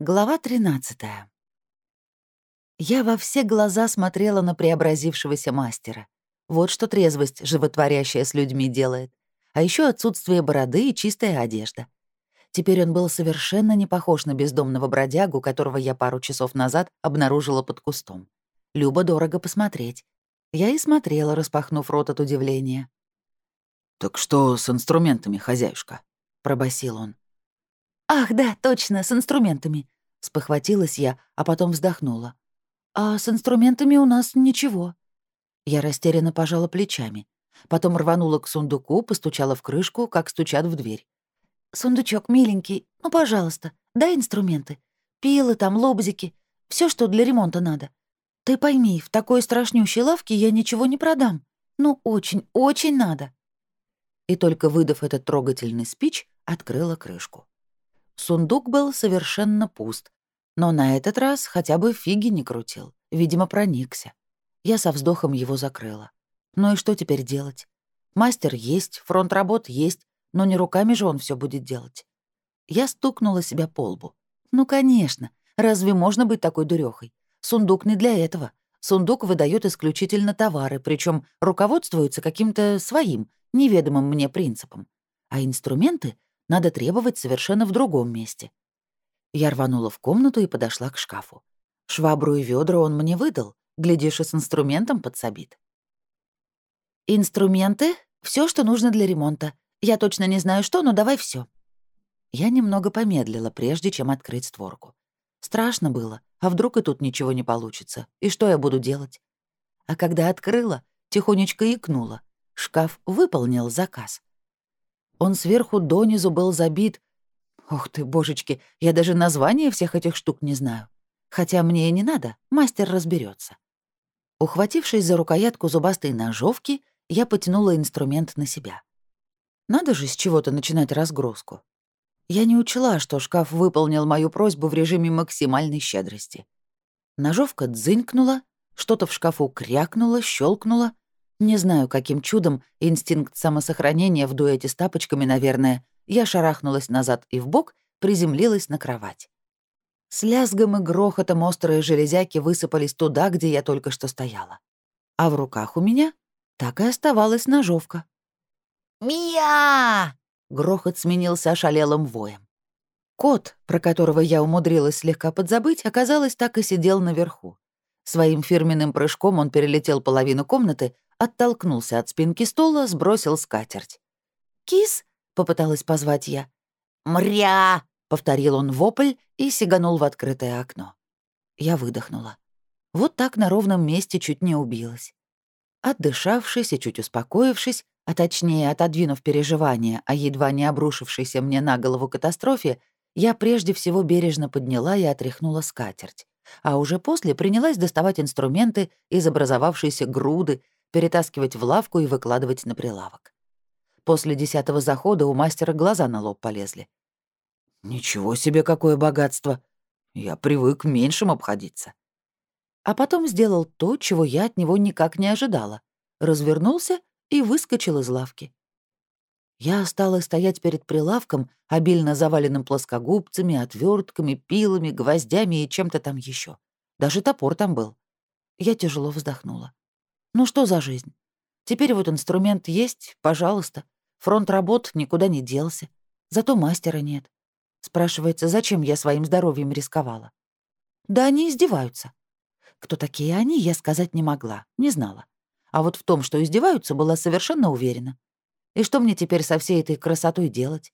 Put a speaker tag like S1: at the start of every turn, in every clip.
S1: Глава 13. Я во все глаза смотрела на преобразившегося мастера. Вот что трезвость, животворящая с людьми, делает. А еще отсутствие бороды и чистая одежда. Теперь он был совершенно не похож на бездомного бродягу, которого я пару часов назад обнаружила под кустом. Любо дорого посмотреть. Я и смотрела, распахнув рот от удивления.
S2: «Так что с инструментами, хозяюшка?» — пробасил он.
S1: «Ах, да, точно, с инструментами», — спохватилась я, а потом вздохнула. «А с инструментами у нас ничего». Я растерянно пожала плечами. Потом рванула к сундуку, постучала в крышку, как стучат в дверь. «Сундучок миленький, ну, пожалуйста, дай инструменты. Пилы там, лобзики, все, что для ремонта надо. Ты пойми, в такой страшнющей лавке я ничего не продам. Ну, очень, очень надо». И только выдав этот трогательный спич, открыла крышку. Сундук был совершенно пуст, но на этот раз хотя бы фиги не крутил, видимо, проникся. Я со вздохом его закрыла. Ну и что теперь делать? Мастер есть, фронт работ есть, но не руками же он все будет делать. Я стукнула себя по лбу. Ну, конечно, разве можно быть такой дурехой? Сундук не для этого. Сундук выдает исключительно товары, причем руководствуется каким-то своим, неведомым мне принципом. А инструменты надо требовать совершенно в другом месте. Я рванула в комнату и подошла к шкафу. Швабру и ведра он мне выдал, глядишь, и с инструментом подсобит. «Инструменты — все, что нужно для ремонта. Я точно не знаю что, но давай все. Я немного помедлила, прежде чем открыть створку. Страшно было, а вдруг и тут ничего не получится, и что я буду делать? А когда открыла, тихонечко икнула. Шкаф выполнил заказ. Он сверху донизу был забит. Ох ты, божечки, я даже название всех этих штук не знаю. Хотя мне и не надо, мастер разберется. Ухватившись за рукоятку зубастой ножовки, я потянула инструмент на себя. Надо же с чего-то начинать разгрузку. Я не учла, что шкаф выполнил мою просьбу в режиме максимальной щедрости. Ножовка дзынькнула, что-то в шкафу крякнуло, щелкнуло, не знаю, каким чудом, инстинкт самосохранения в дуэте с тапочками, наверное, я шарахнулась назад и в бок, приземлилась на кровать. С лязгом и грохотом острые железяки высыпались туда, где я только что стояла. А в руках у меня так и оставалась ножовка. «Мия!» — грохот сменился ошалелым воем. Кот, про которого я умудрилась слегка подзабыть, оказалось, так и сидел наверху. Своим фирменным прыжком он перелетел половину комнаты, оттолкнулся от спинки стула, сбросил скатерть. «Кис?» — попыталась позвать я. «Мря!» — повторил он вопль и сиганул в открытое окно. Я выдохнула. Вот так на ровном месте чуть не убилась. Отдышавшись и чуть успокоившись, а точнее отодвинув переживания о едва не обрушившейся мне на голову катастрофе, я прежде всего бережно подняла и отряхнула скатерть, а уже после принялась доставать инструменты из образовавшейся груды, перетаскивать в лавку и выкладывать на прилавок. После десятого захода у мастера глаза на лоб полезли. «Ничего себе, какое богатство! Я привык меньшим обходиться». А потом сделал то, чего я от него никак не ожидала. Развернулся и выскочил из лавки. Я стала стоять перед прилавком, обильно заваленным плоскогубцами, отвертками, пилами, гвоздями и чем-то там еще. Даже топор там был. Я тяжело вздохнула. Ну что за жизнь? Теперь вот инструмент есть, пожалуйста. Фронт работ никуда не делся. Зато мастера нет. Спрашивается, зачем я своим здоровьем рисковала? Да они издеваются. Кто такие они, я сказать не могла, не знала. А вот в том, что издеваются, была совершенно уверена. И что мне теперь со всей этой красотой делать?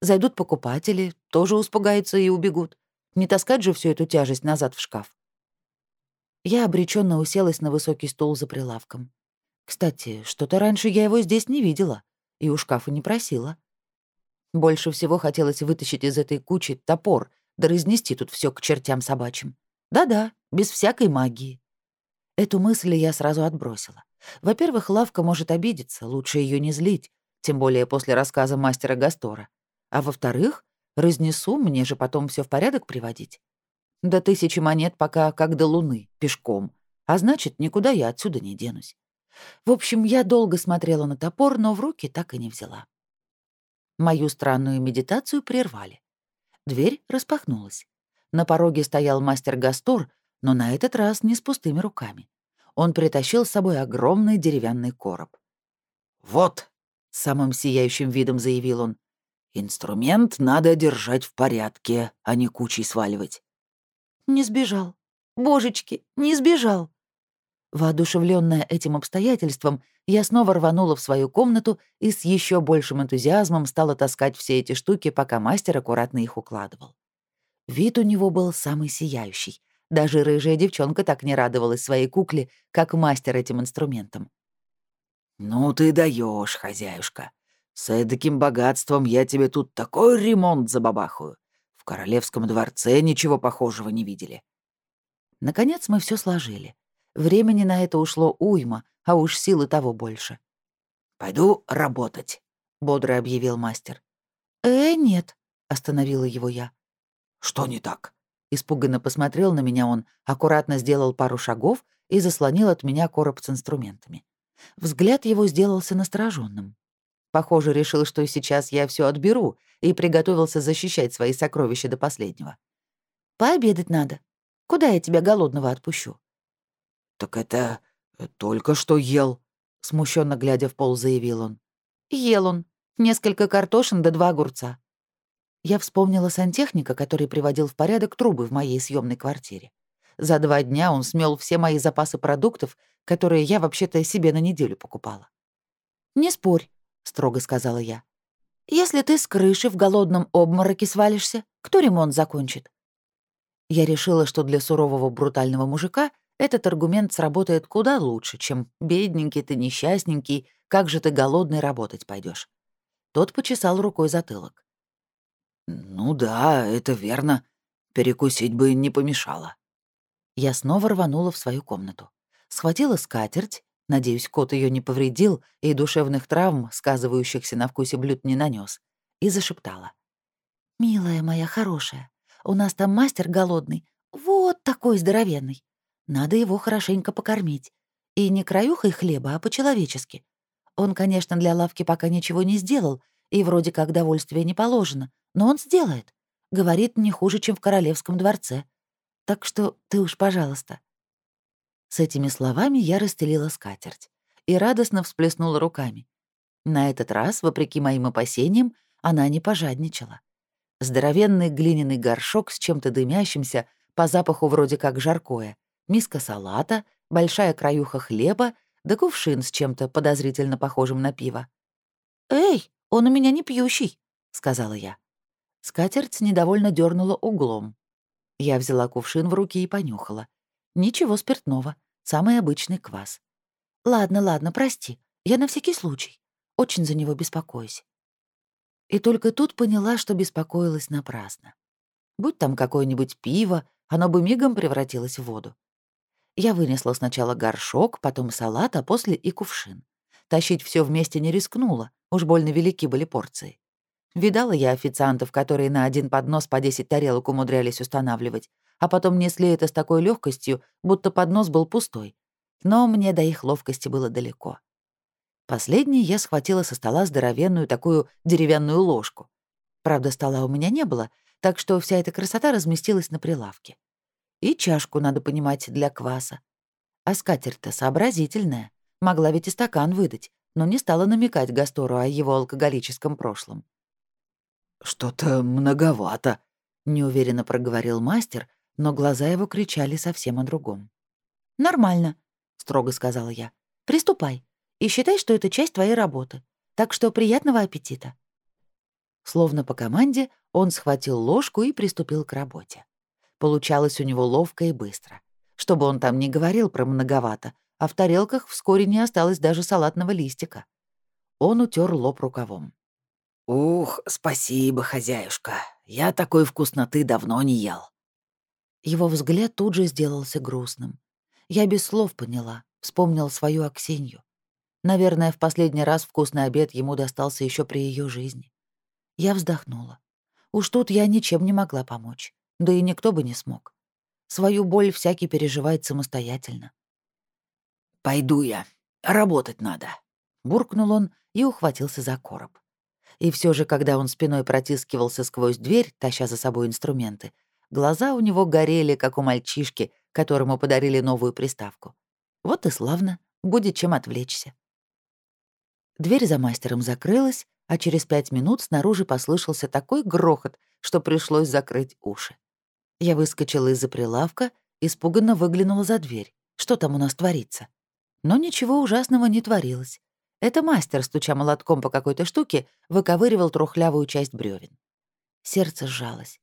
S1: Зайдут покупатели, тоже успугаются и убегут. Не таскать же всю эту тяжесть назад в шкаф. Я обреченно уселась на высокий стул за прилавком. Кстати, что-то раньше я его здесь не видела и у шкафа не просила. Больше всего хотелось вытащить из этой кучи топор, да разнести тут все к чертям собачьим. Да-да, без всякой магии. Эту мысль я сразу отбросила. Во-первых, лавка может обидеться, лучше ее не злить, тем более после рассказа мастера Гастора. А во-вторых, разнесу, мне же потом все в порядок приводить. До тысячи монет пока как до луны, пешком. А значит, никуда я отсюда не денусь. В общем, я долго смотрела на топор, но в руки так и не взяла. Мою странную медитацию прервали. Дверь распахнулась. На пороге стоял мастер Гастур, но на этот раз не с пустыми руками. Он притащил с собой огромный деревянный короб.
S2: «Вот», — самым сияющим видом заявил он, — «инструмент надо держать в порядке, а не кучей сваливать».
S1: «Не сбежал. Божечки, не сбежал!» Воодушевленная этим обстоятельством, я снова рванула в свою комнату и с еще большим энтузиазмом стала таскать все эти штуки, пока мастер аккуратно их укладывал. Вид у него был самый сияющий. Даже рыжая девчонка так не радовалась своей кукле, как мастер этим инструментом.
S2: «Ну ты даешь, хозяюшка. С таким богатством я тебе тут такой ремонт забабахаю. Королевском дворце ничего похожего не видели».
S1: Наконец мы все сложили. Времени на это ушло уйма, а уж силы того больше.
S2: «Пойду работать», —
S1: бодро объявил мастер. «Э, нет», — остановила его я.
S2: «Что не так?»
S1: Испуганно посмотрел на меня он, аккуратно сделал пару шагов и заслонил от меня короб с инструментами. Взгляд его сделался настороженным. Похоже, решил, что сейчас я все отберу, и приготовился защищать свои сокровища до последнего. «Пообедать надо. Куда я тебя голодного отпущу?»
S2: «Так это э, только что ел», — смущенно глядя в пол, заявил он.
S1: «Ел он. Несколько картошин да два огурца. Я вспомнила сантехника, который приводил в порядок трубы в моей съемной квартире. За два дня он смел все мои запасы продуктов, которые я вообще-то себе на неделю покупала. «Не спорь», — строго сказала я. «Если ты с крыши в голодном обмороке свалишься, кто ремонт закончит?» Я решила, что для сурового брутального мужика этот аргумент сработает куда лучше, чем «бедненький ты, несчастненький, как же ты голодный работать пойдешь. Тот почесал рукой затылок.
S2: «Ну да, это верно. Перекусить бы не помешало».
S1: Я снова рванула в свою комнату. Схватила скатерть, надеюсь, кот ее не повредил и душевных травм, сказывающихся на вкусе блюд, не нанес, и зашептала. «Милая моя хорошая, у нас там мастер голодный, вот такой здоровенный. Надо его хорошенько покормить. И не краюхой хлеба, а по-человечески. Он, конечно, для лавки пока ничего не сделал, и вроде как довольствие не положено, но он сделает. Говорит, не хуже, чем в королевском дворце. Так что ты уж, пожалуйста». С этими словами я расстелила скатерть и радостно всплеснула руками. На этот раз, вопреки моим опасениям, она не пожадничала. Здоровенный глиняный горшок с чем-то дымящимся, по запаху вроде как жаркое, миска салата, большая краюха хлеба да кувшин с чем-то подозрительно похожим на пиво. «Эй, он у меня не пьющий», — сказала я. Скатерть недовольно дернула углом. Я взяла кувшин в руки и понюхала. Ничего спиртного, самый обычный квас. «Ладно, ладно, прости. Я на всякий случай. Очень за него беспокоюсь». И только тут поняла, что беспокоилась напрасно. Будь там какое-нибудь пиво, оно бы мигом превратилось в воду. Я вынесла сначала горшок, потом салат, а после и кувшин. Тащить все вместе не рискнула, уж больно велики были порции. Видала я официантов, которые на один поднос по 10 тарелок умудрялись устанавливать, а потом несли это с такой легкостью, будто поднос был пустой. Но мне до их ловкости было далеко. Последней я схватила со стола здоровенную такую деревянную ложку. Правда, стола у меня не было, так что вся эта красота разместилась на прилавке. И чашку, надо понимать, для кваса. А скатерть-то сообразительная. Могла ведь и стакан выдать, но не стала намекать Гастору о его алкоголическом прошлом.
S2: «Что-то многовато», — неуверенно проговорил мастер,
S1: но глаза его кричали совсем о другом. «Нормально», — строго сказала я. «Приступай и считай, что это часть твоей работы. Так что приятного аппетита». Словно по команде он схватил ложку и приступил к работе. Получалось у него ловко и быстро. Чтобы он там не говорил про многовато, а в тарелках вскоре не осталось даже салатного листика. Он утер лоб рукавом.
S2: «Ух, спасибо, хозяюшка. Я такой вкусноты давно не ел».
S1: Его взгляд тут же сделался грустным. Я без слов поняла, вспомнил свою Аксинью. Наверное, в последний раз вкусный обед ему достался еще при ее жизни. Я вздохнула. Уж тут я ничем не могла помочь, да и никто бы не смог. Свою боль всякий переживает самостоятельно.
S2: «Пойду я. Работать надо», —
S1: буркнул он и ухватился за короб. И все же, когда он спиной протискивался сквозь дверь, таща за собой инструменты, Глаза у него горели, как у мальчишки, которому подарили новую приставку. Вот и славно, будет чем отвлечься. Дверь за мастером закрылась, а через пять минут снаружи послышался такой грохот, что пришлось закрыть уши. Я выскочила из-за прилавка, испуганно выглянула за дверь. Что там у нас творится? Но ничего ужасного не творилось. Это мастер, стуча молотком по какой-то штуке, выковыривал трухлявую часть бревен. Сердце сжалось.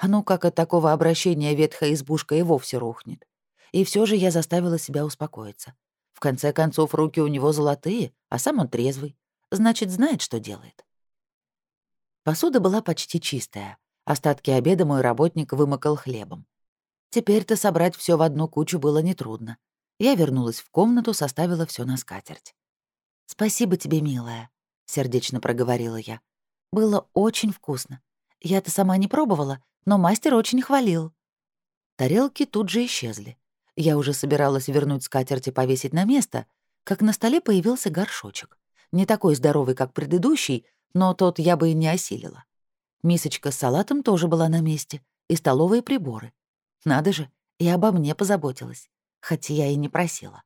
S1: А ну как от такого обращения ветхая избушка и вовсе рухнет. И все же я заставила себя успокоиться. В конце концов, руки у него золотые, а сам он трезвый. Значит, знает, что делает. Посуда была почти чистая. Остатки обеда мой работник вымокал хлебом. Теперь-то собрать все в одну кучу было нетрудно. Я вернулась в комнату, составила все на скатерть. «Спасибо тебе, милая», — сердечно проговорила я. «Было очень вкусно. Я-то сама не пробовала, но мастер очень хвалил». Тарелки тут же исчезли. Я уже собиралась вернуть скатерть и повесить на место, как на столе появился горшочек. Не такой здоровый, как предыдущий, но тот я бы и не осилила. Мисочка с салатом тоже была на месте, и столовые приборы. Надо же, и обо мне позаботилась, хотя я и не просила.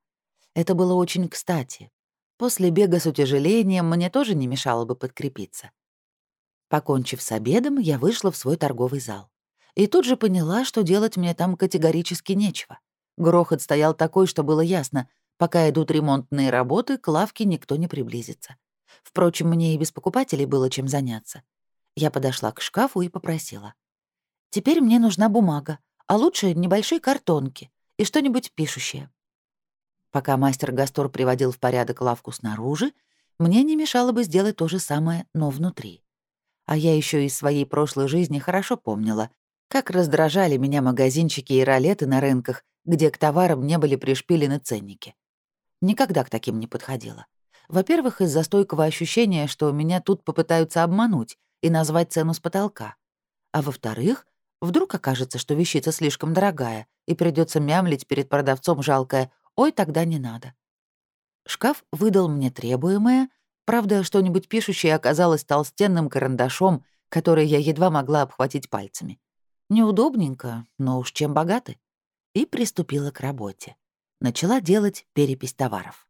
S1: Это было очень кстати, После бега с утяжелением мне тоже не мешало бы подкрепиться. Покончив с обедом, я вышла в свой торговый зал. И тут же поняла, что делать мне там категорически нечего. Грохот стоял такой, что было ясно, пока идут ремонтные работы, к лавке никто не приблизится. Впрочем, мне и без покупателей было чем заняться. Я подошла к шкафу и попросила. «Теперь мне нужна бумага, а лучше небольшие картонки и что-нибудь пишущее. Пока мастер Гастор приводил в порядок лавку снаружи, мне не мешало бы сделать то же самое, но внутри. А я еще из своей прошлой жизни хорошо помнила, как раздражали меня магазинчики и ролеты на рынках, где к товарам не были пришпилены ценники. Никогда к таким не подходила. Во-первых, из-за стойкого ощущения, что меня тут попытаются обмануть и назвать цену с потолка. А во-вторых, вдруг окажется, что вещица слишком дорогая, и придется мямлить перед продавцом жалкое Ой, тогда не надо. Шкаф выдал мне требуемое, правда, что-нибудь пишущее оказалось толстенным карандашом, который я едва могла обхватить пальцами. Неудобненько, но уж чем богаты. И приступила к работе. Начала делать перепись товаров.